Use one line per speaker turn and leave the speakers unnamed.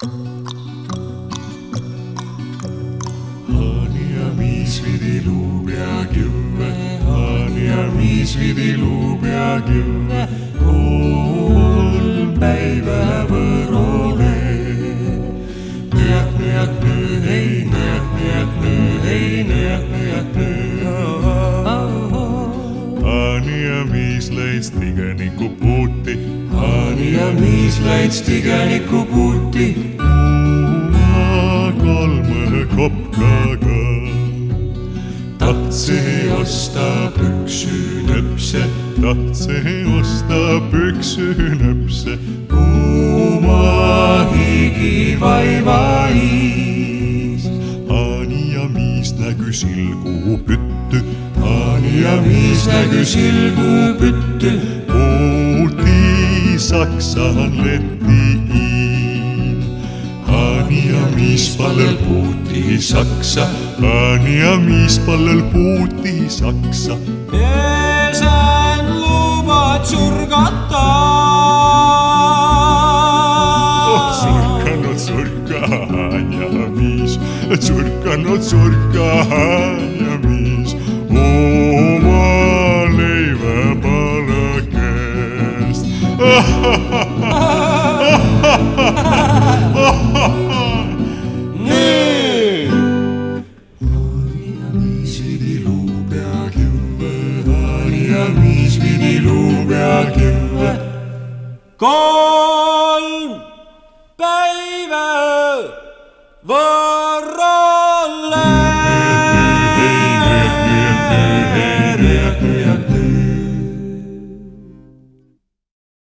Haani ja viis vidi luupeakive, Haani ja viis vidi luupeakive, kolm päivä võrole. Nõjak, nõjak, nõõ, hei, nõjak, nõjak, nõõ, hei, nõjak, nõõ. Haani ja viis leidis tigeniku puuti, Haani ja viis leidis tigeniku puuti. Tahtsin osta püksünöpse, tahtsin osta püksünöpse. kuuma higi vaivais. Haani ja Miis nägi silgupütty, Haani ja Miis nägi silgupütty. puuti Saksaan lettiin. Miis pallel puuti Saksa, Haani ja Miis pallel puuti Saksa.
Esän luvat surgata.
surkanud surka ja Miis, surkanud surka ja Miis. oma leiväpalakest.
nüüd
on niispidi luupea
kolm päeva.